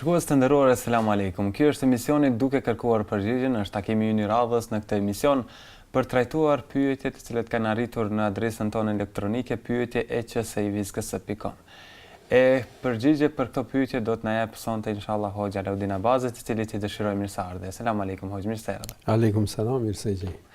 Shikues të nderuar Eselamu Alejkum Ky është emisioni Duke kërkuar përgjigjen është takimi ynë i radhës në këtë emision për trajtuar pyetjet të cilat kanë arritur në adresën tonë elektronike pyetje et hsi tv ks pikë kom e përgjigje për këto pyetje do të na jep sonte inshallah hoxhë Alaudin Abazi të cilit i dëshiroj mirëseardhje Eselamu Alejkum hoxhë mirë se erdhe Alejkum Selam mirë se gjej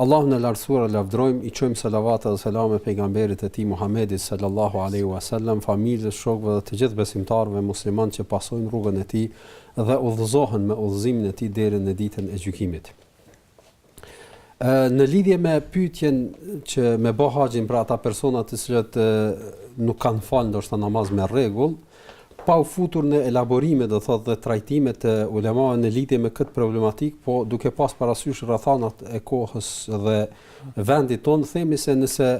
Allahun e Lartësuar e lavdërojmë, i çojmë selavate dhe selame Pejgamberit të Tij Muhammedit sal-lallahu alejhi ue sellem, familjes, shokëve dhe të gjithë besimtarëve muslimanë që pasojnë rrugën e tij dhe udhëzohen me udhëzimin e tij deri në Ditën e Gjykimit. Në lidhje me pyetjen që me bo haxhin për ata persona të cilët nuk kanë falë ndoshta namaz me rregull, Pa u futur në elaborime, do thotë dhe trajtime të ulemave në lidhje me këtë problematikë, po duke pas parasysh rrethanat e kohës dhe vendit tonë, themi se nëse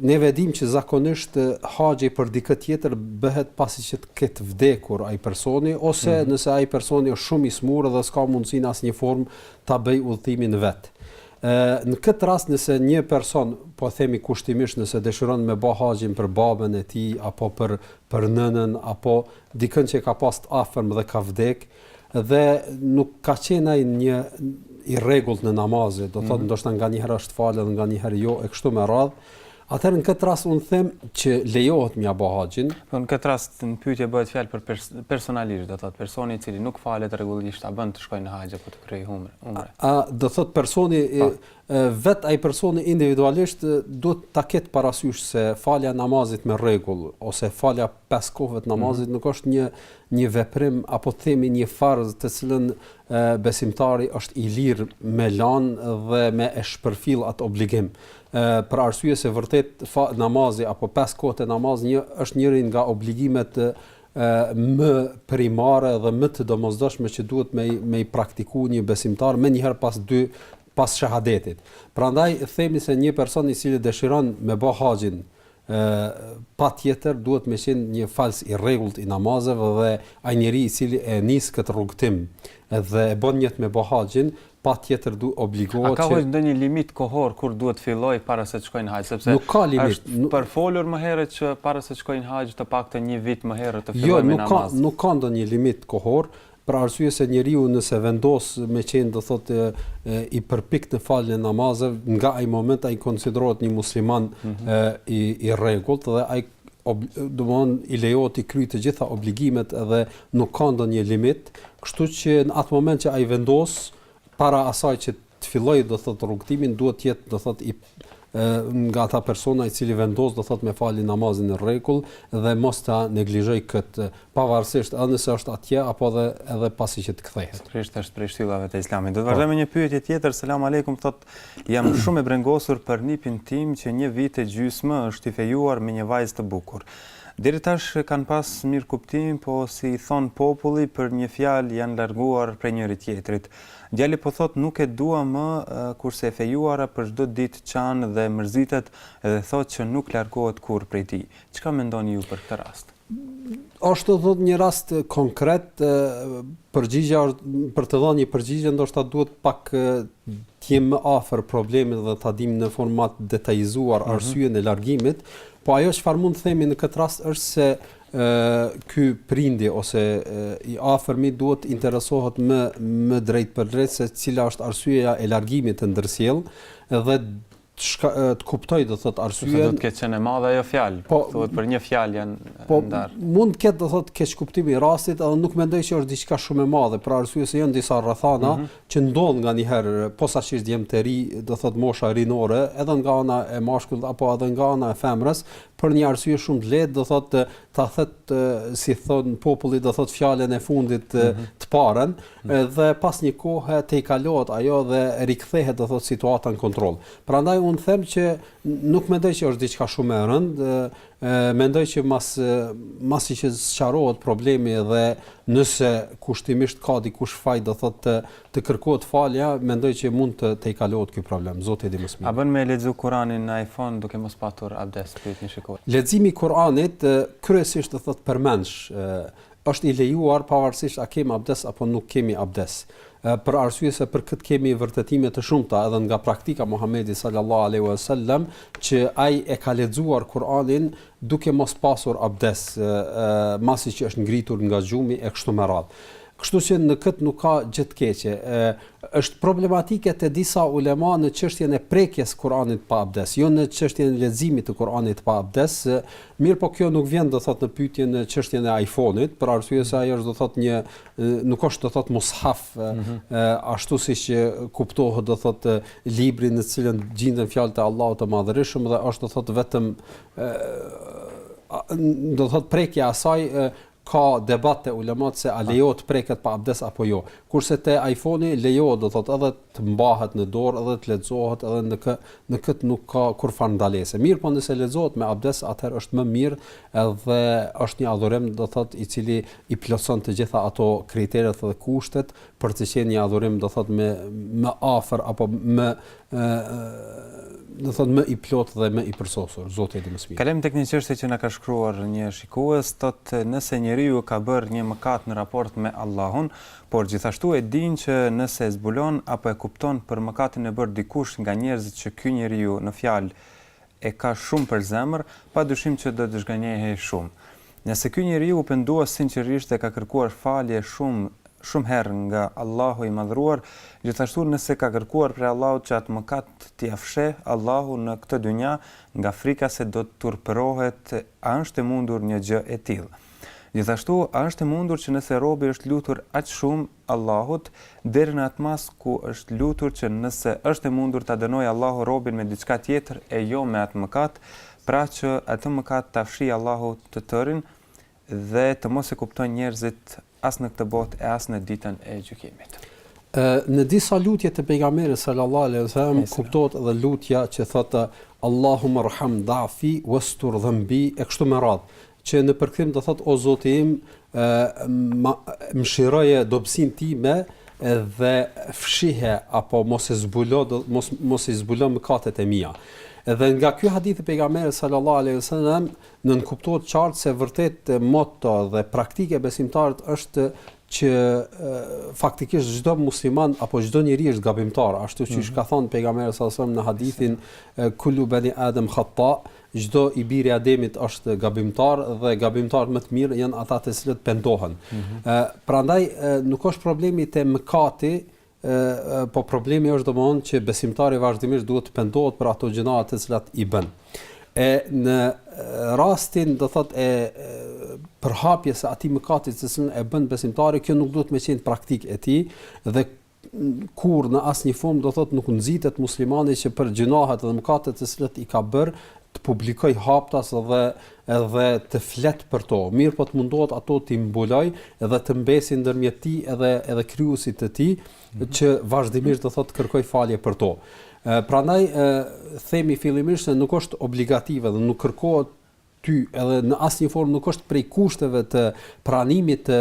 ne e dim që zakonisht haxhi për dikë tjetër bëhet pasi që të ketë vdekur ai personi ose mm -hmm. nëse ai personi është shumë i smur dhe s'ka mundësi në asnjë formë ta bëjë udhëtimin vet. Në këtë rast nëse një person, po themi kushtimisht nëse dëshiron me bo haxhin për babën e tij apo për për nënën apo dikënd që e ka pas të afërm dhe ka vdek dhe nuk ka qenë ai një i rregullt në namaze, do thotë mm -hmm. ndoshta nganjëherë është falë dhe nganjëherë jo e kështu me radhë, Atëherë në këtë rast unë them që lejohet me ja bo haxhin. Po në këtë rast në pyetje bëhet fjalë për pers personalisht, do thotë personi i cili nuk falet rregullisht a bën të shkojë në haxh apo të kryejë umre. A, a do thotë personi i, po. vet ai personi individualisht duhet ta ketë parasysh se falja e namazit me rregull ose falja e pesë kohëve të namazit mm -hmm. nuk është një një veprim apo themi një farz të cilën e, besimtari është i lirë me lan dhe me e shpërfill atë obligim. e për arsye se vërtet fa, namazi apo pesë kohët e namaz një është njëri nga obligimet e më primare dhe më të domosdoshme që duhet me me e praktiku një besimtar menjëherë pas dy pas shahadetit. Prandaj themi se një person i cili dëshiron me bo haxhin e patjetër duhet me qenë një falës i rregullt i namazeve dhe ai njeri i cili e nis këtë rrugëtim dhe e bën nijet me bo haxhin patjetër du obligohet që A ka hoxhë ndonjë limit kohor kur duhet të fillojë para se të shkojë në haxh sepse nuk ka limit është përfolur më herët që para se të shkojë në haxh të paktën një vit më herët të jo, fillojë jo, me namaz Jo nuk ka nuk ka ndonjë limit kohor Për arsye se njeriu nëse vendos me qenë do thotë i përpiktë në faljen e namazeve, nga ai moment ai konsiderohet një musliman mm -hmm. i i rregullt dhe ai domethënë i lejohet të kryejë të gjitha obligimet dhe nuk ka ndonjë limit, kështu që në atë moment që ai vendos para asaj që të fillojë do thotë rrugëtimin duhet të jetë do thotë i nga ata persona i cili vendos do thotë me fali namazin në rregull dhe mos ta neglizhoj kët pavarësisht edhe nëse është atje apo edhe edhe pasi që të kthehet. Sigurisht është prej shtyllave të Islamit. Do të po. vazhdojmë me një pyetje tjetër. Selam aleikum thotë jam shumë e brengosur për nipin tim që një vit e gjysmë është i fejuar me një vajzë të bukur. Deri tash kanë pas mirë kuptim, po si i thon populli për një fjalë janë larguar prej njëri tjetrit. Djali po thotë nuk e dua më kurse e fejuara për çdo ditë qan dhe mërzitet dhe thotë që nuk largohet kurrë prej tij. Çka mendoni ju për këtë rast? Është do të thotë një rast konkret, përgjigja, për të dhënë një përgjigje ndoshta duhet pak të jemi më afër problemit dhe ta dim në formë më të detajizuar arsyen e largimit, po ajo çfarë mund të themi në këtë rast është se ky prindi ose i afërmi duhet të interesohet më më drejtpërdrejt se cila është arsyeja e largimit të ndërsjellë dhe të shka, të kuptoj do thot arsyen. Sepse do të ketë qenë e madhe ajo fjalë. Po, thuhet për një fjalë janë po, ndar. Mund të ketë do thot keqkuptim i rastit, edhe nuk mendoj që është diçka shumë e madhe, për arsye se janë disa rrethana mm -hmm. që ndodh nganjëherë posaçërisht jemi të ri, do thot mosha rinore, edhe nga ana e mashkullit apo edhe nga ana e femrës, Për një arsye shumë të lehtë, do thotë ta thot si thon populli do thotë fjalën e fundit të parën dhe pas një kohe tejkalohet ajo dhe rikthehet do thotë situata në kontroll. Prandaj un them që nuk mendoj që është diçka shumë e rëndë, mendoj që mas masi që sqarohet problemi edhe nëse kushtimisht ka dikush faj do thotë të kërkohet falja mendoj që mund të tejkalohet ky problem Zoti e di më së miri. A bën me e lexu Kuranin në iPhone duke mos patur abdes pyet një shikues. Leximi i Kuranit kryesisht do të thotë përmendsh është i lejuar pavarësisht a kemi abdes apo nuk kemi abdes për arsye se për këtë kemi vërtetime të shumta edhe nga praktika Muhamedi sallallahu alaihi wasallam që ai e ka lexuar Kur'anin duke mos pasur abdes, masi që është ngritur nga gjumi e kështu me radhë. Kështu që në këtë nuk ka gjë të keqe. Është problematike te disa ulema në çështjen e prekjes Kur'anit pa abdes, jo në çështjen e leximit të Kur'anit pa abdes, mirëpo kjo nuk vjen do thotë në pyetje në çështjen e iPhone-it, për arsye se ai është do thotë një nuk është do thotë mushaf ashtu siç kuptohet do thotë libri në të cilën gjinden fjalët e Allahut të Madhërishëm dhe është do thotë vetëm do thotë prekja e asaj ka debat te ulemat se a lejohet të preket pa abdes apo jo. Kurse te iPhone-i lejohet do thotë edhe të mbahet në dorë edhe të lexohet edhe në kë në këtë nuk ka kurrfarë ndalese. Mirëpo nëse lexohet me abdes atëherë është më mirë edhe është një adhurim do thotë i cili i plotëson të gjitha ato kriteret dhe kushtet për të qenë një adhurim do thotë me më afër apo më ë do thotë më i plotë dhe më i përsosur, Zoti e di më së miri. Kalojmë tek një çështje që na ka shkruar një shikues, thotë nëse njeriu ka bërë një mëkat në raport me Allahun, por gjithashtu e din që nëse e zbulon apo e kupton për mëkatin e bërë dikush nga njerëzit që ky njeriu në fjalë e ka shumë për zemër, pa dyshim që do të zhgënjehej shumë. Nëse ky njeriu u pendua sinqerisht dhe ka kërkuar falje shumë, shumë herë nga Allahu i Madhëruar, gjithashtu nëse ka kërkuar prej Allahut që atë mëkat t'ia fsheh Allahu në këtë dynja nga frika se do të turpërohet, a është e mundur një gjë e tillë? Gjithashtu, a është e mundur që nëse robi është lutur aq shumë Allahut, deri në atë masë ku është lutur që nëse është e mundur ta dënojë Allahu robin me diçka tjetër e jo me atë mëkat, pra që atë mëkat ta fshijë Allahu të tërin dhe të mos e kuptojnë njerëzit as në këtë botë e as në Ditën e Gjykimit? Në disa lutje të Pejgamberit sallallahu alejhi ve sellem kuptohet edhe lutja që thotë Allahumma irham dha'fi wastur dhanbi e kështu me radhë. Që në përkthim do thotë o Zoti im, mëshiroje dobësinë time dhe fshihe apo mos e zbulo mos mos i zbulo mëkatet e mia. Dhe nga ky hadith i pejgamberit sallallahu alaihi wasallam nënkuptohet qartë se vërtet moto dhe praktika e besimtarit është që faktikisht çdo musliman apo çdo njeri është gabimtar, ashtu siç ka thënë pejgamberi sallallahu alaihi wasallam në hadithin kullu bani adam khata, Çdo i bir i Ademit është gabimtar dhe gabimtarët më të mirë janë ata të cilët pendohen. Ë prandaj nuk është problemi te mëkati, ë po problemi është domethënë që besimtari vazhdimisht duhet të pendohet për ato gjëra të cilat i bën. E në rastin do thotë e përhapjes së atij mëkati të cilën e bën besimtari, kjo nuk duhet me qenë praktikë e tij dhe kurrë në asnjë formë do thotë nuk nxitet muslimani që për gjynahet dhe mëkatet të cilat i ka bërë t'i publikojë haptas edhe edhe të flet për to. Mirëpo të mundohet ato t'i mbulojë dhe të mbesin ndërmjet tij edhe edhe krijuesit të tij mhm. që vazhdimisht do thotë të kërkojë falje për to. Prandaj themi fillimisht se nuk është obligative dhe nuk kërkohet ty edhe në asnjë formë nuk është prej kushteve të pranimit të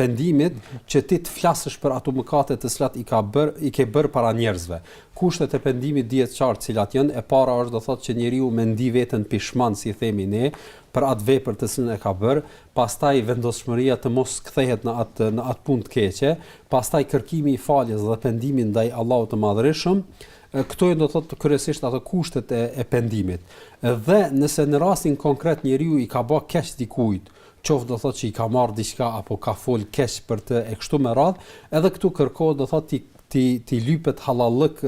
pendimit që ti të flasësh për ato mëkate të cilat i ka bër i ke bër para njerëzve. Kushtet e pendimit dihet qartë të cilat janë. E para është do thotë që njeriu me ndi veten pishman si themi ne për atë vepër të cilën e ka bër, pastaj vendosmëria të mos kthehet në atë në atë punë të keqe, pastaj kërkimi i faljes dhe pendimi ndaj Allahut të Madhërishëm Këto janë do thotë kryesisht ato kushtet e e pendimit. Dhe nëse në rastin konkret njeriu i ka ba keq dikujt, qoftë do thotë që i ka marrë diçka apo ka fol keq për të e kështu me radhë, edhe këtu kërkohet do thotë t'i t'i t'i lypet hallallëk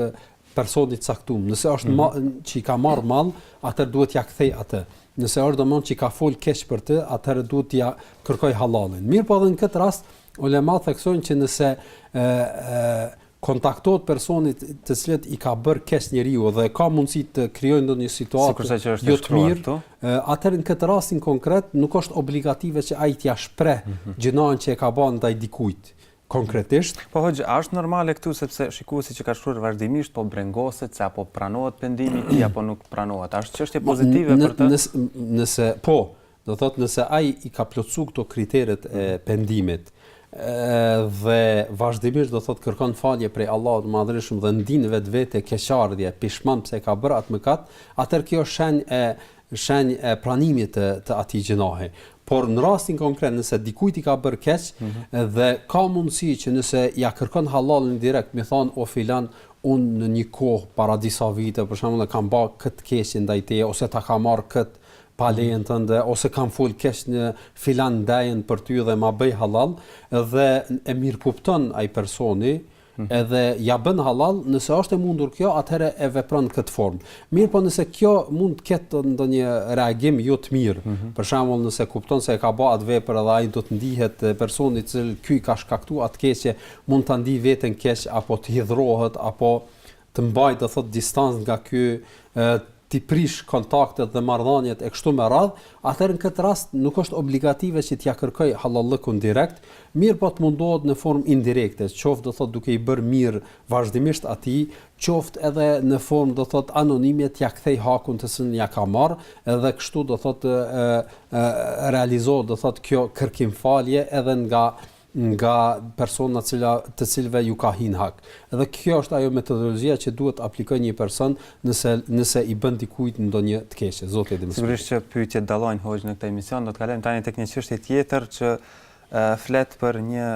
personit të caktuar. Nëse është mm -hmm. që i ka marr mall, atëherë duhet t'ia kthej atë. Nëse është domthon që i ka fol keq për të, atëherë duhet t'ia kërkoj hallallin. Mirpo edhe në këtë rast ulemat theksojnë që nëse ë kontaktohet personi të cilit i ka bërë keq njeriu dhe ka mundësi të krijojë ndonjë situatë jo të mirë, atëherë në këtë rastin konkret nuk është obligative që ai t'ia shpreh mm -hmm. gjënë që e ka ban ndaj dikujt konkretisht. Po hoxhë, a është normale këtu sepse shikuesi që ka shkruar vazhdimisht po brengoset se a po pranohet pendimi i tij apo nuk pranohet. A është çështje pozitive për të? Nëse, nëse po, Do thotë nëse ai i ka plotësu këto kriteret e pendimit, dhe vazhdimisht do thotë kërkon falje prej Allahut të Madhërishëm dhe ndin në vetvete keqardhje, pishman pse e ka bërë atë mëkat, atëherë kjo është shenjë e shenjë e pranimit të të atij gjynahi. Por në rastin konkret, nëse dikujt i ka bërë keq mm -hmm. dhe ka mundësi që nëse ja kërkon hallalin direkt, me i than o filan, un në një kohë para disa vite, për shembull, e kam bërë këtë keqe ndaj teje ose ta kam marr kët pa lejen tënde ose kam fol keq në filan ndejën për ty dhe ma bëj hallall dhe e mirëkupton ai personi mhm. edhe ja bën hallall, nëse është e mundur kjo, atëherë e vepron në këtë formë. Mirëpo nëse kjo mund të ketë ndonjë reagim jo të mirë, mm -hmm. për shembull nëse kupton se e ka bërë atë vepër dhe ai do të ndihet personi cilit ky i ka shkaktu atë keqe, mund ta ndiej veten keq apo të hidhrohet apo të mbajë do thotë distancë nga ky t'i prishë kontaktet dhe marrëdhëniet e kështu me radhë, atëherë në këtë rast nuk është obligative që t'ia kërkojë halallëkun direkt, mirëpo të mundohet në formë indirekte, qoftë do thotë duke i bërë mirë vazhdimisht atij, qoftë edhe në formë do thotë anonime t'ia kthejë hakun të cilin ia ka marrë edhe kështu do thotë realizohet do thotë kjo kërkimfalje edhe nga nga persona të cilëve ju ka hi në hak dhe kjo është ajo metodologjia që duhet të aplikojë një person nëse nëse i bën dikujt ndonjë të keqe zoti e di më së miri Sigurisht që pyetjet dallojnë hoxhë në këtë emision do të kalojmë tani tek një çështje tjetër që flet për një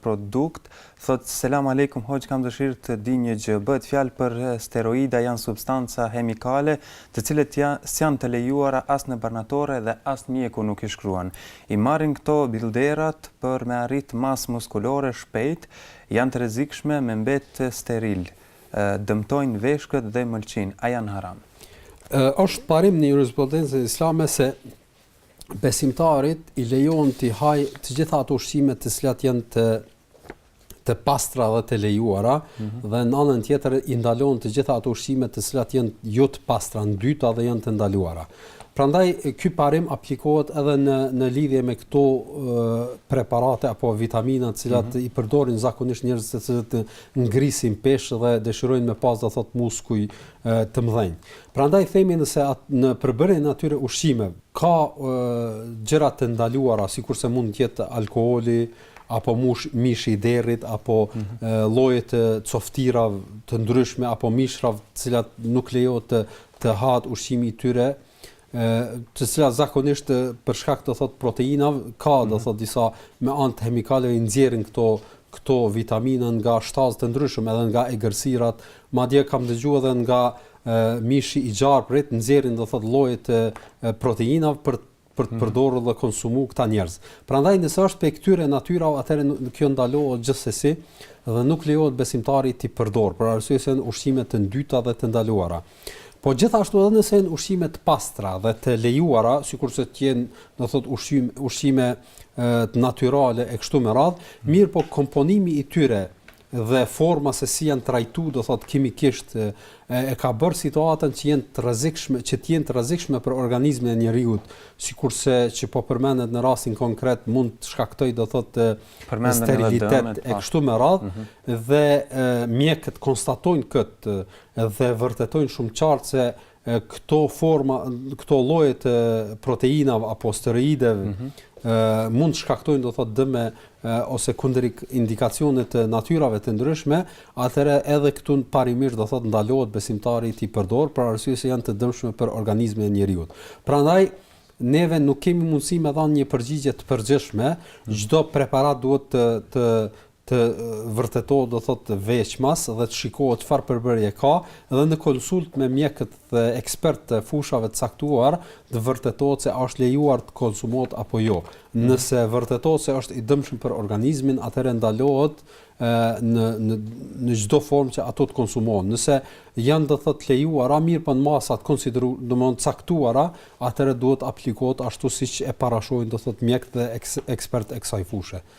produkt thotë selam alejkum hoxhë kam dëshirë të di një gjë bëhet fjalë për steroida janë substanca hemikale të cilat janë s'janë të lejuara as në barnatore dhe as mjeku nuk i shkruan I marrin këto bilderat për me arrit masë muskulore shpejt, janë të rrezikshme me mbet steril, dëmtojnë veshkët dhe mëlçinë, a janë haram? Është parim në jurisprudencën islame se besimtarit i lejohen t'i hajë të gjitha ato ushqime të cilat janë të të pastra dhe të lejuara mm -hmm. dhe në anën tjetër i ndalon të gjitha ato ushqime të cilat janë jo të pastra të ndyta dhe janë të ndaluara. Prandaj ky parim aplikohet edhe në në lidhje me këto preparate apo vitamina të cilat mm -hmm. i përdorin zakonisht njerëzit të cilët ngrisin peshë dhe dëshirojnë me pas do thotë muskuj të mëdhenj. Prandaj themi nëse at, në përbërjen e atyre ushqimeve ka gjëra të ndaluara sikurse mund të jetë alkooli, apo mush mishi i derrit apo lloje të coftinave të ndryshme apo mishrave të cilat nuk lejohet të të hahet ushqimi i tyre të cilat zakonisht për shkak do thotë proteinave ka do thotë disa me anë të hemikaleve i nxjerrin këto këto vitamina nga shtazë të ndryshëm edhe nga egërsirat madje kam dëgjuar edhe nga mishi i gjarprit nxjerrin do thotë lloje të proteinave për për të përdorur dhe konsumu këta njerëz. Prandaj nëse është prej këtyre natyrave, atëherë kjo ndalohet gjithsesi dhe nuk lejohet besimtarit t'i përdorë, për arsye se janë ushqime të ndyta dhe të ndaluara. Po gjithashtu edhe nëse janë ushqime të pastra dhe të lejuara, sikurse të jenë, do thotë ushqim, ushqime natyrale e kështu me radhë, mirëpo komponimi i tyre dhe forma se si janë trajtu do thotë kimikisht e, e ka bërë situatën që jenë të rrezikshme, që të jenë të rrezikshme për organizmin e njeriut, sikurse që po përmendet në rastin konkret mund të shkaktojë do thotë sterilitet e po. kështu me radhë mm -hmm. dhe e, mjekët konstatojnë këtë dhe vërtetojnë shumë qartë se Këto forma, këto lloje të proteinave apo steroideve mund të shkaktojnë do thotë dëme ose kundërindikacione të natyrave të ndryshme, atëherë edhe këtu parimisht do thotë ndalohet besimtari t'i përdorë për arsye se janë të dëmshme për organizmin e njeriut. Prandaj neve nuk kemi mundësi me dhanë një përgjigje të përgjithshme, çdo preparat duhet të të të vërtetohet do thot veçmas dhe të shikohet çfarë përbërje ka dhe në konsultë me mjekët dhe ekspertë të fushave të caktuar të vërtetohet se a është lejuar të konsumohet apo jo. Mhm. Nëse vërtetohet se është i dëmshëm për organizmin, atëherë ndalohet në në në çdo formë që ato të konsumohen. Nëse janë do thot lejuara, mirë po në masa të konsideru, do të thonë caktuara, atëherë duhet aplikohet ashtu siç e parashojnë do thot mjekët dhe eks, ekspertë e kësaj fushe.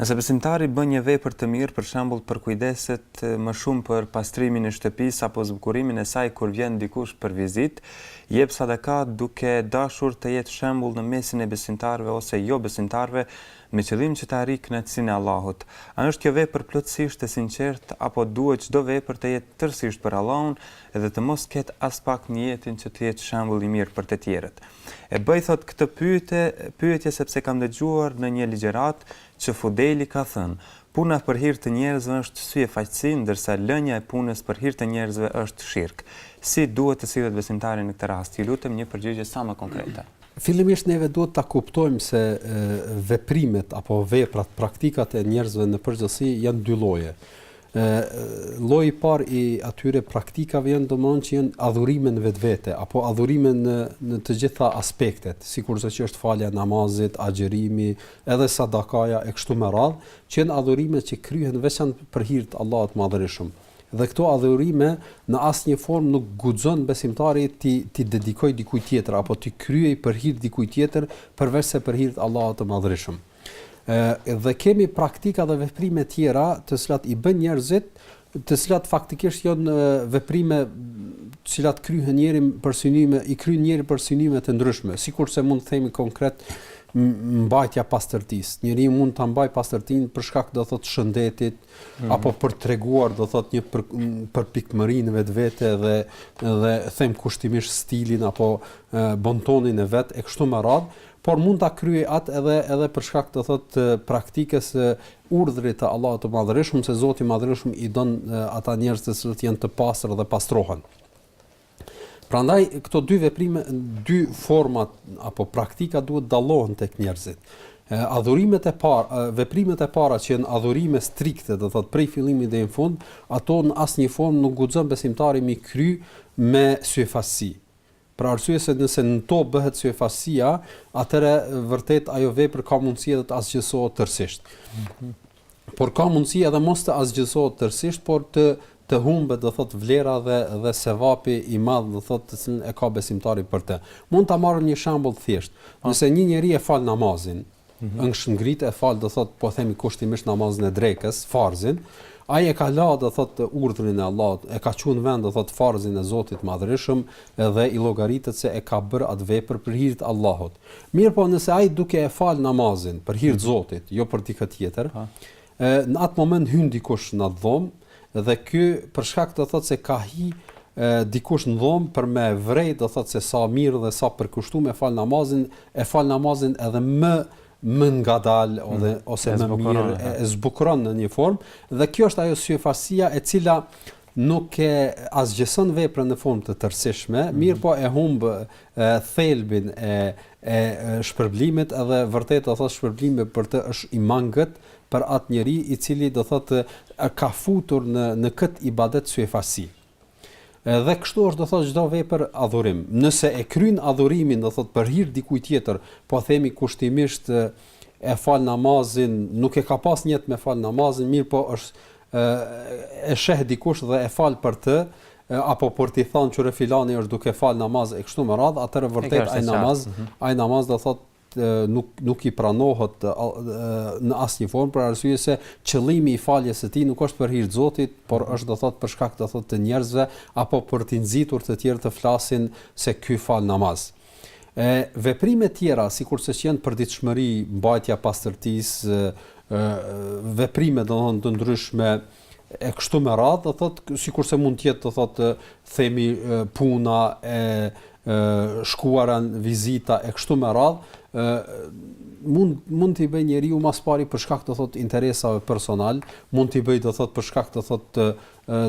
Nëse besimtari bën një vepër të mirë, për shembull përkujdeset më shumë për pastrimin e shtëpisë apo zbukurimin e saj kur vjen dikush për vizitë, jep sadaka duke dashur të jetë shembull në mesin e besimtarëve ose jobesimtarëve me qëllim që të arrijë kënaqësinë e Allahut. A është kjo vepër plotësisht e sinqertë apo duhet çdo vepër të jetë tërësisht për Allahun dhe të mos ketë aspak nijetin që të jetë shembull i mirë për të tjerët? E bëj thotë këtë pyete, pyetje sepse kam dëgjuar në një ligjëratë që Fudeli ka thënë, Puna për hir të njerëzve është syefaqësi, ndërsa lënia e punës për hir të njerëzve është shirk. Si duhet të sillet besimtari në këtë rast? Ju lutem një përgjigje sa më konkrete. Fillimisht neve duhet ta kuptojmë se veprimet apo veprat, praktikat e njerëzve në përgjithësi janë dy lloje. E, lloji i parë i atyre praktikave janë domthonjë që janë adhurime në vetvete apo adhurime në në të gjitha aspektet, sikurse që është falja e namazit, agjërimi, edhe sadakaja e kështu me radhë, që janë adhurime që kryhen veçan për hir të Allahut të Madhërishëm. Dhe këto adhurime në asnjë formë nuk guxon besimtari t'i t'i dedikojë dikujt tjetër apo t'i kryejë për hir të dikujt tjetër, përveçse për hir të Allahut të Madhërishëm. Ë dhe kemi praktika dhe veprime tjera të cilat i bëjnë njerëzit të cilat faktikisht janë veprime të cilat kryen njeri për synime, i kryen njeri për synime të ndryshme, sikurse mund të themi konkret mbajtja pastërtisë. Njeri mund ta mbajë pastërtinë për shkak do thotë shëndetit mm. apo për treguar do thotë një për, përpikmëri në vetvete dhe dhe them kushtimisht stilin apo bontonin e vet e kështu me radhë por mund ta kryejë atë edhe edhe për shkak do thotë të praktikës së urdhrit të Allahut të Madhërishëm se Zoti i Madhërishëm i don ata njerëz të cilët janë të pastër dhe pastrohen. Prandaj këto dy veprime, dy forma apo praktika duhet dallohen tek njerëzit. Adhurimet e para, veprimet e para që janë adhurime strikte, do thotë prej fillimit deri në fund, ato në asnjë formë nuk guxon besimtari m'i kry me syefaqësi. Për arsye se nëse në to bëhet syefaqësia, atëherë vërtet ajo vepër ka mundësi edhe të asgjësohet tërësisht. Por ka mundësi edhe mos të asgjësohet tërësisht, por të të humbet, do thotë vlera dhe dhe sevapi i madh, do thotë të cilën e ka besimtari për të. Mund ta marrim një shembull të thjeshtë. Po. Nëse një njeri e fal namazin, është ngrit e fal do thot po themi kushtimisht namazin e drekës farzin ai e ka la do thot urdhrin e Allahut e ka çu në vend do thot farzin e Zotit të madhërishëm edhe i llogaritet se e ka bër atë vepër për hir të Allahut mirëpo nëse ai duke e fal namazin për hir të mhm. Zotit jo për dikë tjetër po. E në at moment hyn dikush në atë dhomë dhe ky për shkak do thotë se ka hi dikush në dhomë për me e vrejt do thotë se sa mirë dhe sa përkushtum e fal namazin, e fal namazin edhe më më ngadal mm. ose ose më mirë e zbukuron në një formë dhe kjo është ajo syfaqësia e cila nuk e asgjëson veprën në formë të tërësishme, mm -hmm. mirëpo e humb thelbin e e shpërblimit dhe vërtet do thotë shpërblimi për të është i mangët për atë njeri i cili do thotë ka futur në në këtë ibadet syfaqësi. Dhe kështu është do thotë çdo vepër adhurim. Nëse e kryen adhurimin do thotë për hir dikujt tjetër, po themi kushtimisht e fal namazin, nuk e ka pas nijet me fal namazin, mirëpo është e sheh dikush dhe e fal për të, apo për t'i thanë qyre filani është duke fal namaz e kështu me radhë, atëherë vërtet ai namaz, mhm. ai namaz do thotë nuk nuk i pranohet në asnjë formë për arsye se qëllimi i faljes së tij nuk është për hir të Zotit, por mhm. është do thotë për shkak do thotë të njerëzve apo për t'i nxitur të tjerë të flasin se ky fal namaz. E veprime tjera, sikurse që janë përditshmëri, mbajtja e pastërtisë, ë veprime domethënë të ndryshme e kështu me radhë, do thotë sikurse mund të jetë do thotë themi puna e shkuara në vizita e kështu me radh, ë mund mund t'i bëj njeriu më së pari për shkak do thot interesave personale, mund t'i bëj do thot për shkak do thot të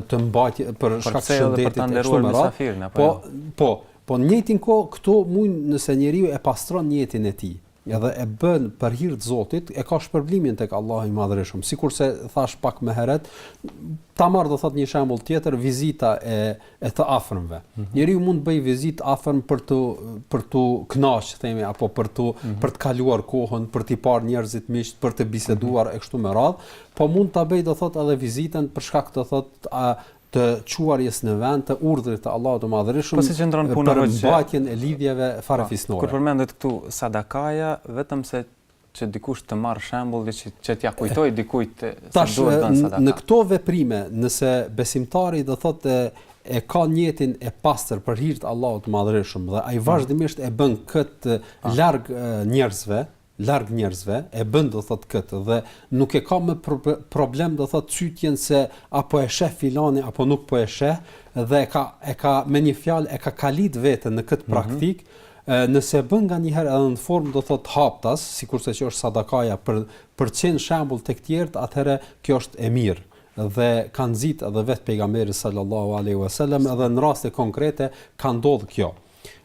të mbajtje për shkak të shëndetit të ndërruar me safirin apo po jo? po Po në njëjtin kohë këto mujnë nëse njeriu e pastron nijetin e tij dhe e bën për hir të Zotit, e ka shpërblimin tek Allahu i Madhërishëm. Sikurse thash pak më herët, ta marr do thot një shembull tjetër, vizita e e të afërmve. Mm -hmm. Njeriu mund të bëjë vizitë të afërm për të për t'u kënaq, themi, apo për të mm -hmm. për të kaluar kohën, për të parë njerëzit miqtë, për të biseduar mm -hmm. e kështu me radhë, po mund ta bëjë do thot edhe vizitën për shkak do thot a, të çuarjes në vend të urdhrit të Allahut të Madhërishëm për mbajtjen e lidhjeve farefisnore. Kur përmendet këtu sadakaja, vetëm se që dikush të marrë shembull dhe që t'ja kujtoj dikujt se duhet të bëjë sadaka. Tash në këto veprime, nëse besimtari do thotë e ka nijetin e pastër për hir të Allahut të Madhërishëm dhe ai vazhdimisht e bën këtë larg njerëzve, larg njerëzve e bën do thot kët dhe nuk e ka më problem do thot cytjen se a po e sheh filani apo nuk po e sheh dhe e ka e ka me një fjalë e ka kalit veten në kët praktik nëse e bën nganjëher edhe në formë do thot haptas sikurse që është sadakaja për për qenë shembull tek tjerët atëherë kjo është e mirë dhe ka nxit edhe vet pejgamberi sallallahu alejhi wasallam edhe në raste konkrete ka ndodh kjo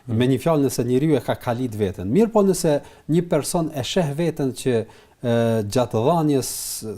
Me një fjalë nëse njeriu e ka kalit veten. Mirëpo nëse një person e sheh veten që gjatë dhënies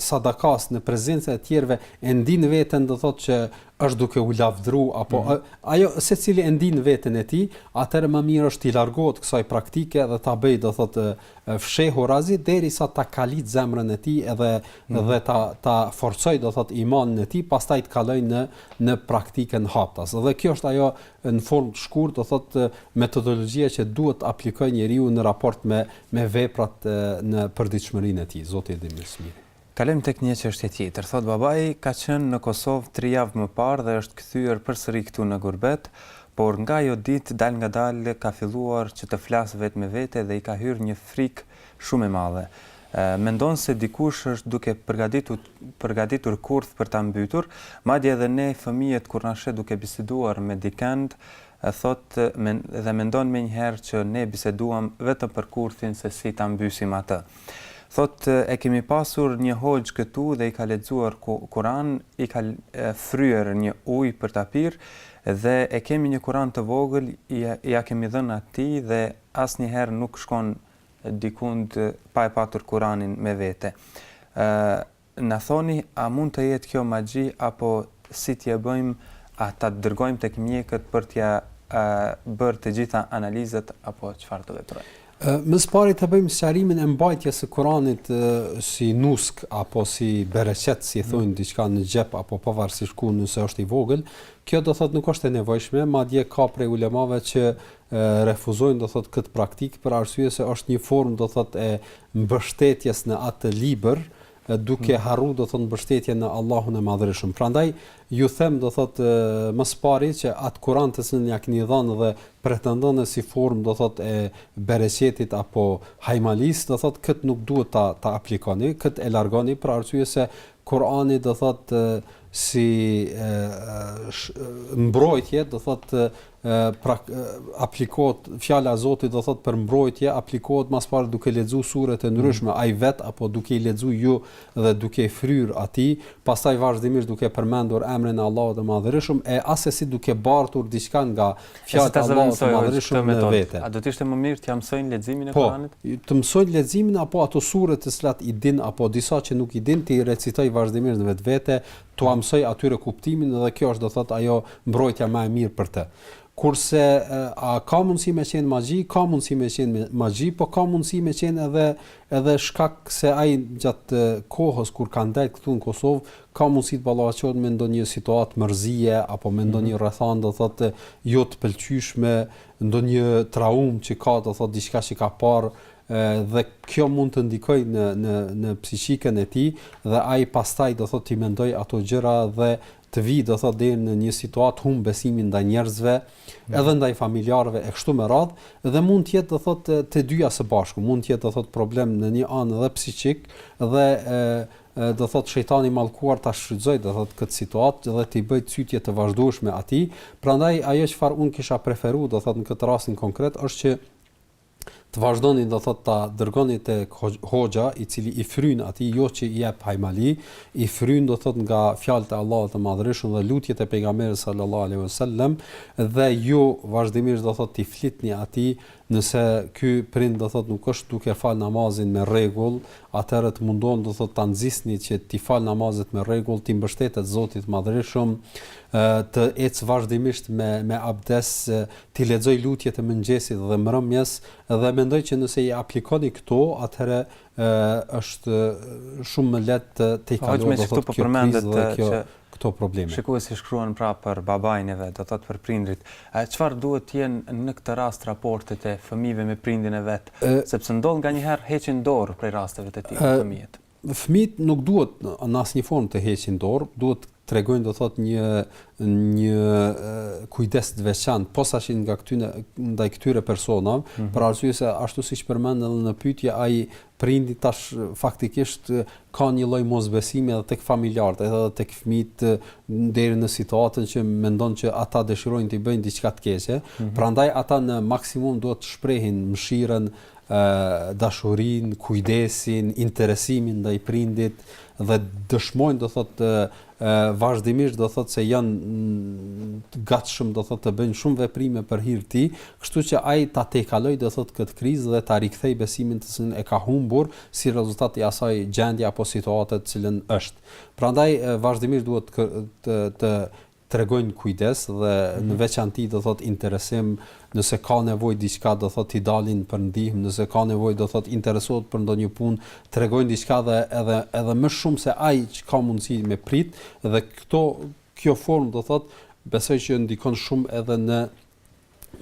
sadakas në prezencën e tjerëve e ndin veten do thotë që është duke u lavdru apo mm -hmm. ajo secili e ndin veten e tij, atëherë më mirë është t'i largohet kësaj praktike dhe ta bëj do thotë fshehurazi derisa ta kalit zemrën e tij edhe mm -hmm. dhe ta ta forcoj do thotë imanin e tij, pastaj të kaloj në në praktikën haptas. Dhe kjo është ajo Në formë të shkurtë do thotë metodologjia që duhet të aplikojë njeriu në raport me me veprat në përditshmërinë e tij. Zoti e di më së miri. Kalojmë tek një çështje tjetër. Thotë babai ka qenë në Kosovë tri javë më parë dhe është kthyer përsëri këtu në gurbet, por nga ajo ditë dalëngadalë ka filluar që të flasë vetë me vete dhe i ka hyrë një frikë Shumë e madhe. Mendon se dikush është duke përgatitur përgatitur kurth për ta mbytur, madje edhe ne fëmijët kur na sheh duke biseduar me dikënd thotë dhe mendon menjëherë që ne biseduam vetëm për kurthin se si ta mbysim atë. Thotë e kemi pasur një hoxhë këtu dhe i ka lexuar Kuran, i ka fryer një ujë për ta pirë dhe e kemi një Kuran të vogël ia kemi dhënë atij dhe asnjëherë nuk shkon dikund pa e patur Kuranin me vete. Na thoni a mund të jetë kjo magji apo si t'ia bëjmë a ta dërgojmë tek mjekët për t'ia bërë të gjitha analizat apo çfarë të veprojmë. Më së pari të bëjmë sqarimin e mbajtjes së Kuranit si nuskë apo si bereqet si thonë diçka në xhep apo pavarësisht ku nëse është i vogël, kjo do thotë nuk është e nevojshme, madje ka prej ulemave që refuzojnë do thotë këtë praktikë për arsye se është një formë do thotë e mbështetjes në atë libër duke mm. harru do thotë mbështetjen në Allahun e Madhërishëm. Prandaj ju them do thotë më së pari që atë Kur'an të cilin ja keni dhënë dhe pretendoni si formë do thotë e bereqetit apo hajmalis do thotë kët nuk duhet ta ta aplikoni, kët e largoni për arsye se Kur'ani do thotë si mbrojtje do thotë pra aplikohet fjala e Zotit do thot për mbrojtje aplikohet më pas duke lexu sure të ndryshme mm. ai vet apo duke i lexu ju dhe duke i fryr atij pastaj vazhdimisht duke përmendur emrin e Allahut të Madhërishëm e assesi duke bartur diçka nga fjala e Allahut të Madhërishëm me vete a do të ishte më mirë të mësojnë leximin e po, Kuranit po të mësojnë leximin apo ato sure të cilat i din apo disa që nuk i din t'i recitojë vazhdimisht në vetvete t'ua mësojë atyre kuptimin dhe kjo është do të thotë ajo mbrojtja më e mirë për të. Kurse a ka mundësi me qenë magji? Ka mundësi me qenë magji, po ka mundësi me qenë edhe edhe shkak se ai gjatë kohës kur ka ndejt këtu në Kosovë, ka mundësi të ballafaqohet me ndonjë situatë mërzie apo me mhm. ndonjë rrethanë do thotë jo të pëlqyeshme, ndonjë traumë që ka do thotë diçka që ka parë dhe kjo mund të ndikojë në në në psiqikën e tij dhe ai pastaj do thotë t'i mendojë ato gjëra dhe të vijë do thotë deri në një situatë të humb besimin ndaj njerëzve, mm. edhe ndaj familjarëve e kështu me radhë dhe mund të jetë do thotë të dyja së bashku, mund të jetë do thotë problem në një anë edhe psiqik dhe e, do thot shejtani i mallkuar ta shfrytëzojë do thot këtë situatë dhe t'i bëjë cytje të vazhdueshme atij. Prandaj ajo çfarë unë kisha preferuar do thot në këtë rastin konkret është që Të vazhdoni do thotë ta dërgoni tek hoxha i cili i fryn atij jo që i jep hajmali, i fryn do thotë nga fjalët e Allahut të Madhërishëm dhe lutjet e Pejgamberit sallallahu alejhi ve sellem dhe ju vazhdimisht do thotë t'i flitni atij nëse ky prind do thotë nuk është duke fal namazin me rregull atëherë të mundoheni do thotë ta nxisni që t'i falë namazet me rregull t'i mbështetet Zotit të Madhërishëm të ecë vazhdimisht me me abdes T'i lexojë lutjet e mëngjesit dhe mbrëmjes dhe mendoj që nëse i aplikoni këto atëherë është shumë më lehtë të kalojë do të thotë kjo krizë dhe kjo këto probleme. Shikuesi shkruan pra për babain e vet, do të thotë për prindërit. Çfarë duhet të jenë në këtë rast raportet e fëmijëve me prindin e vet, sepse ndodh nganjëherë heqin dorë prej rasteve të tilla fëmijët. Fëmijët nuk duhet në asnjë formë të heqin dorë, duhet të tregojnë do thotë një një kujdes të veçantë posaçi nda këty ndaj këtyre personave, mm -hmm. për arsye se ashtu siç përmend edhe në pyetje ai prindi tash faktikisht ka një lloj mosbesimi edhe tek familjarët, edhe tek fëmijët deri në situatën që mendon që ata dëshirojnë t'i bëjnë diçka të keqe, mm -hmm. prandaj ata në maksimum duhet të shprehin mëshirën, dashurinë, kujdesin, interesimin ndaj prindit dhe dëshmojnë do thotë vazhdimisht do thotë se janë të gatshëm do thotë të bëjnë shumë veprime për hir të tij, kështu që ai ta tejkalojë do thotë këtë krizë dhe ta rikthejë besimin të cilin e ka humbur si rezultat i asaj gjendje apo situate të cilën është. Prandaj vazhdimisht duhet të të tregojnë kujdes dhe në veçanti do thotë interesim nëse ka nevojë diçka do thotë t'i dalin për ndihmë nëse ka nevojë do thotë interesohet për ndonjë punë tregojnë diçka dhe edhe edhe më shumë se ai që ka mundësi me prit dhe këto kjo formë do thotë besoj që ndikon shumë edhe në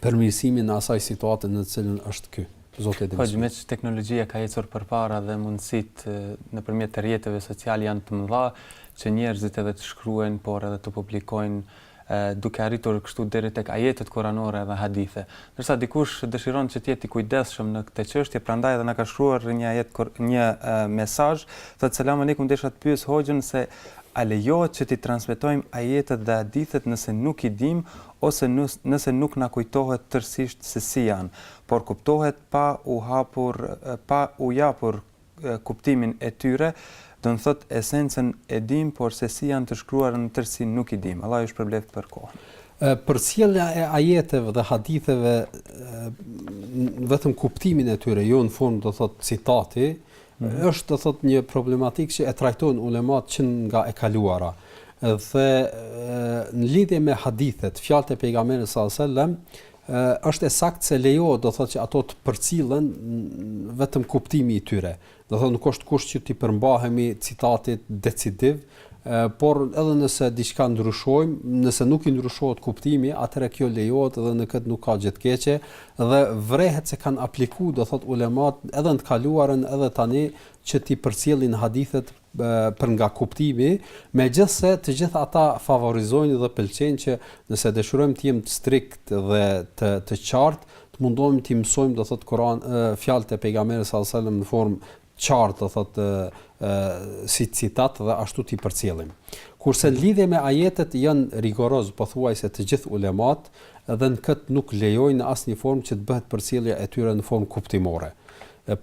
përmirësimin e asaj situate në të cilën është ky, Zoti e din. Hoxhë, meqë teknologjia ka ecur përpara dhe mundësitë nëpërmjet rrjeteve sociale janë të mëdha që njerëzit edhe të shkruajnë por edhe të publikojnë duke arritur kështu deri tek ajetet kuranore dhe hadithe. Ndërsa dikush dëshiron që të jetë i kujdesshëm në këtë çështje, prandaj edhe na ka shkruar një ajet një mesazh, thotë selam alejkum desha të pyes hoxhën se a lejohet që t'i transmetojmë ajetet dhe hadithet nëse nuk i dimë ose nëse nuk na kujtohet tërësisht se si janë, por kuptohet pa u hapur, pa u japur kuptimin e tyre, do të thotë esencën e dimë, por se si janë të shkruara në tërësi nuk i dimë. Allahu ju shpërbleftë për kohën. Përcjellja e ajeteve dhe haditheve vetëm kuptimin e tyre, jo në formë do të thotë citati, Është, do të thotë, një problematikë që e trajtojnë ulemat që nga e kaluara. Dhe në lidhje me hadithet, fjalët e pejgamberit sallallahu alajhi wasallam, është e saktë se lejohet, do të thotë, që ato të përcillen vetëm kuptimi i tyre. Do të thotë, nuk është kusht që t'i përmbahemi citatit decidiv, Por edhe nëse diçka ndryshojmë, nëse nuk i ndryshohet kuptimi, atëherë kjo lejohet dhe në këtë nuk ka gjë të keqe dhe vrehet se kanë apliku, do thotë ulemat, edhe në të kaluarën edhe tani që t'i përcjellin hadithet për nga kuptimi, megjithëse të gjithë ata favorizojnë dhe pëlqejnë që nëse dëshirojmë të jem të strikt dhe të të qartë, të mundohemi t'i mësojmë do thotë Kur'an, fjalët e pejgamberit sallallahu alajhi wasallam në formë qartë do thotë si citat dhe ashtu t'i përcjellim. Kurse në lidhje me ajetet janë rigorozë pothuajse të gjithë ulemat dhe në këtë nuk lejojnë në asnjë formë që të bëhet përcjellja e tyre në formë kuptimore.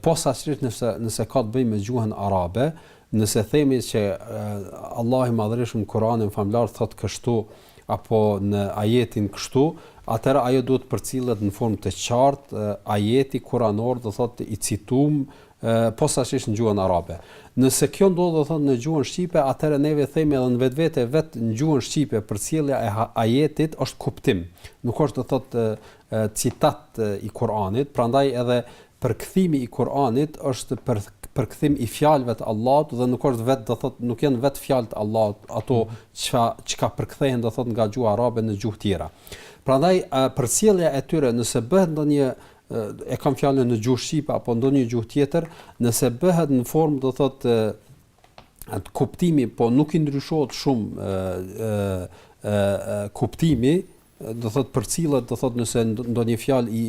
Posaçërisht nëse nëse ka të bëjë me gjuhën arabe, nëse themi që Allahu i Madhërishëm në Kur'anin famëlartë thotë kështu apo në ajetin kështu, atëherë ajo duhet të përcillet në formë të qartë, ajeti kuranor do thotë i citum posaçërisht në gjuhën arabe. Nëse kjo ndodh do thotë në gjuhën shqipe, atëherë neve themi edhe në vetvete vet në gjuhën shqipe përcjellja e ajetit është kuptim. Nuk është do thotë citat i Kuranit, prandaj edhe Përkthimi i Kur'anit është përkthim i fjalëve të Allahut dhe nuk është vetë, do thotë, nuk janë vetë fjalët e Allahut ato ça çka përkthehen, do thotë, nga gjuha arabe në gjuhë tjera. Prandaj përcjellja e tyre nëse bëhet ndonjë e kam fjalën në gjuhë shqipe apo ndonjë gjuhë tjetër, nëse bëhet në formë, do thotë, atë kuptimi po nuk i ndryshohet shumë ë ë kuptimi, do thotë përcillet, do thotë nëse ndonjë fjalë i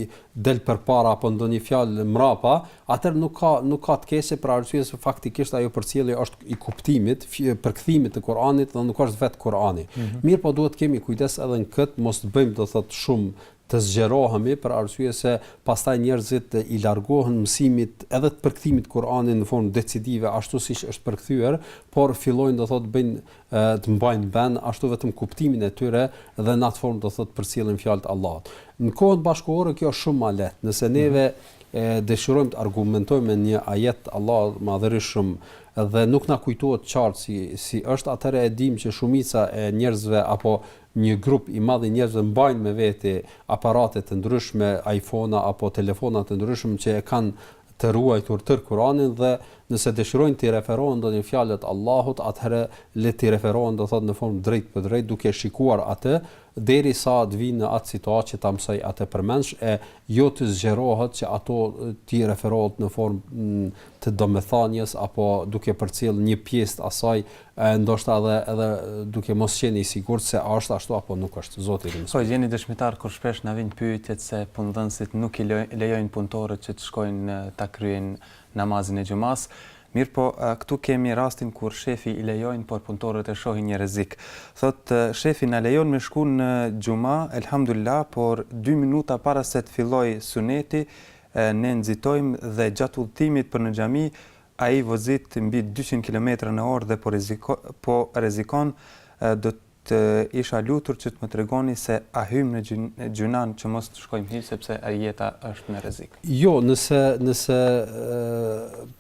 del përpara apo ndonjë fjalë mbrapa, atëherë nuk ka nuk ka të keqe për arsye se faktikisht ajo përcjellje është i kuptimit, i përkthimit të Kuranit dhe nuk është vetë Kurani. Mm -hmm. Mirëpo duhet të kemi kujdes edhe në këtë, mos të bëjmë do thotë shumë të zgjerohemi për arsye se pastaj njerëzit i largohen mësimit edhe të përkthimit të Kuranit në formë decidive ashtu siç është përkthyer, por fillojnë do thotë bëjnë të mbajnë mend ashtu vetëm kuptimin e tyre dhe në atë formë do thotë përcjellin fjalët e Allahut. Në kohën bashkëkohore kjo është shumë më lehtë. Nëse mhm. neve dëshirojmë të argumentojmë me një ajet të Allahut të madhërishëm dhe nuk na kujtohet qartë si si është atëherë e dimë që shumica e njerëzve apo një grup i madh i njerëzve mbajnë me vete aparate të ndryshme, iPhone-a apo telefona të ndryshëm që e kanë të ruajtur tërë Kuranin dhe nëse dëshirojnë t'i referohen ndonjë fjalë të Allahut atëherë le t'i referohen do thotë në formë drejtpërdrejt duke e shikuar atë derisa të vijë në atë situatë që ta mësojë atë përmendsh e jo të zgjerohet që ato t'i referohet në formë të domethënies apo duke përcjellë një pjesë të asaj e ndoshta edhe edhe duke mos qenë i sigurt se a është ashtu apo nuk është. Zoti e di më së miri. Po jeni dëshmitar kur shpesh na vijnë pyetjet se punëdhënësit nuk i lejojnë punëtorët që të shkojnë ta kryejnë namazin e xhumasë, mirëpo këtu kemi rastin kur shefi i lejojnë por punëtorët e shohin një rrezik. Thotë shefi na lejon me shku në xhuma, elhamdulillah, por dy minuta para se të fillojë suneti ne nxitojmë dhe gjatë udhëtimit për në xhami Ai vozit mbi dyqind kilometra në orë dhe po rrezikon, do të isha lutur që të më tregoni se a hyjmë në gjynah që mos të shkojmë hiç sepse jeta është në rrezik. Jo, nëse, nëse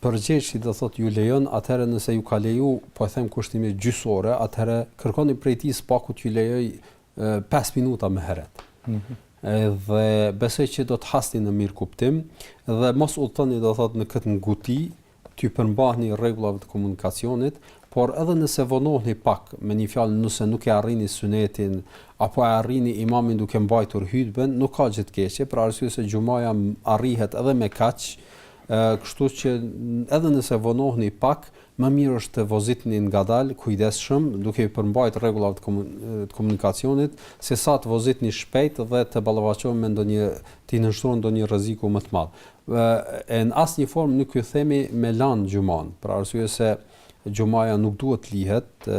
përgjegjësi do thotë ju lejon, atëherë nëse ju ka leju, po e them kushtimisht gjysë ore, atëherë kërkoni prej tij së paku t'ju lejojë pesë minuta më herët. Mhm. Dhe besoj që do të hasni në mirëkuptim dhe mos udhëtoni do thotë në këtë nguti, t'ju përmbahni rregullave të komunikacionit, por edhe nëse vonohni pak, me një fjalë nëse nuk e arrini sunetin apo e arrini imamin duke mbajtur hutben, nuk ka gjë të keqe, për arsye se xhumaja arrihet edhe me kaq, kështu që edhe nëse vonohni pak, Më mirë është të vozitni ngadalë, kujdesshëm, duke iu përmbajtur rregullave të komunikacionit, se sa të vozitni shpejt dhe të ballafaqoheni me ndonjë t'i nënshtroheni ndonjë rreziku më të madh. E në asnjë formë nuk ju themi me lanë xhumanë, për arsye se xhumaja nuk duhet të lihet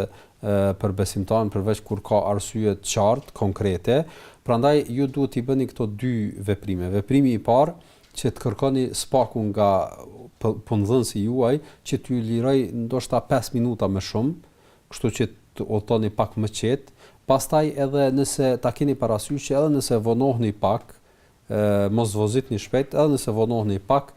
për besimtarin përveç kur ka arsye të qartë, konkrete. Prandaj ju duhet t'i bëni këto dy veprime. Veprimi i parë, që të kërkoni s'paku nga punëdhënësi juaj që t'ju lirojë ndoshta pesë minuta më shumë, kështu që të udhëtoni pak më qetë, pastaj edhe nëse ta keni parasysh që edhe nëse vonohni pak, mos vozitni shpejt, edhe nëse vonohni pak,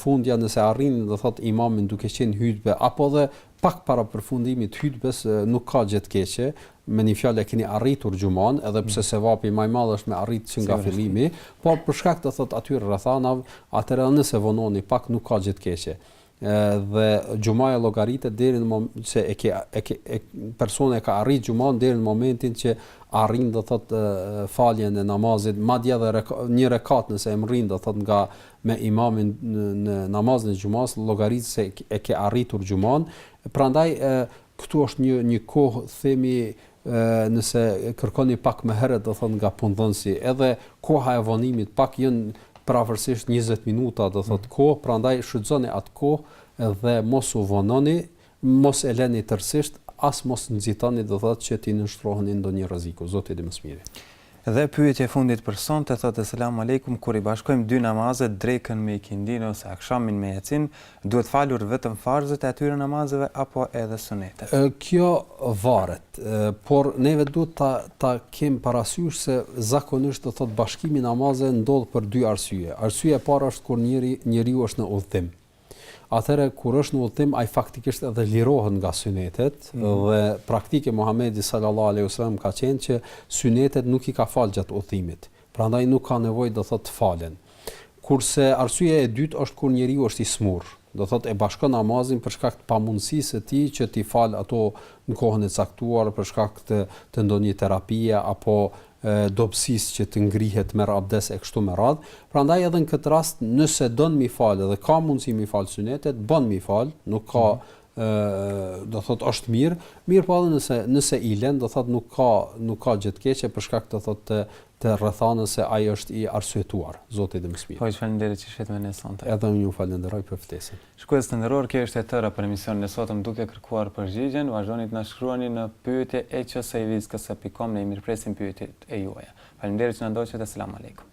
fundja nëse arrini do thotë imamin duke qenë hutbe apo dhe pak para përfundimit të hytbes nuk ka gjë të keqe, me një fjalë e keni arritur xhumanë, edhe pse sevapi ma i madh është me arrit që nga fillimi, por për shkak do thotë atyre rrethanave, atëherë edhe nëse vononi pak nuk ka gjë të keqe. Dhe xhumaja llogaritet deri në momentin që e ke e ke e personi e ka arrit xhumanë deri në momentin që arrin do thotë faljen e namazit, madje edhe një rekat nëse e mrrin do thotë nga me imamin në namazin e xhumasë llogaritet se e ke arritur xhumanë prandaj këtu është një një kohë themi nëse kërkoni pak më herët do thot nga punëdhënësi edhe koha e vonimit pak janë prafërsisht 20 minuta do thot mm. kohë prandaj shfrytëzoni atë kohë dhe mos u vononi Mos e lëni tërësisht, as mos nxitoni do thotë që t'i nënshtroheni ndonjë rreziku. Zoti di më së miri. Dhe pyetja e fundit për sonte thotë Eselamu Alejkum kur i bashkojmë dy namazet drekën me ikindinë ose akshamin me jacinë duhet falur vetëm farzet e atyre namazeve apo edhe sunetet. Kjo varet, por neve duhet ta ta kem parasysh se zakonisht do thotë bashkimi i namazeve ndodh për dy arsye. Arsyeja e parë është kur njëri njeriu është në udhëtim. Atëherë kur është në udhëtim ai faktikisht edhe lirohet nga synetet dhe praktikë e Muhamedit sal-lallahu alejhi ve selam ka qenë që synetet nuk i ka falë gjatë udhëtimit, prandaj nuk ka nevojë do thotë të falen. Kurse arsyeja e dytë është kur njeriu është i smurë, do thotë e bashkon namazin për shkak të pamundësisë së tij që t'i falë ato në kohën e caktuar për shkak të të ndonjë terapie apo e dobësisë që të ngrihet merr abdes e kështu me radhë, prandaj edhe në këtë rast nëse don m'i falë dhe ka mundësi m'i falë synetet bon m'i falë, nuk ka e do thotë është mirë, mirëpo edhe nëse nëse i lën do thotë nuk ka nuk ka gjë të keqe për shkak do thotë të të rrethanës se ai është i arsyetuar, Zoti di më së miri. Hoxhë faleminderit që ishit me ne sonte. Edhe unë ju falënderoj për ftesën. Shikues të nderuar kjo ishte e tëra për emisionin e sotëm duke kërkuar përgjigjen vazhdoni të na shkruani në pyetje et qësai vizkëse pikë kom ne i mirëpresim pyetjet e juaja faleminderit që na ndoqët es selamu alejkum.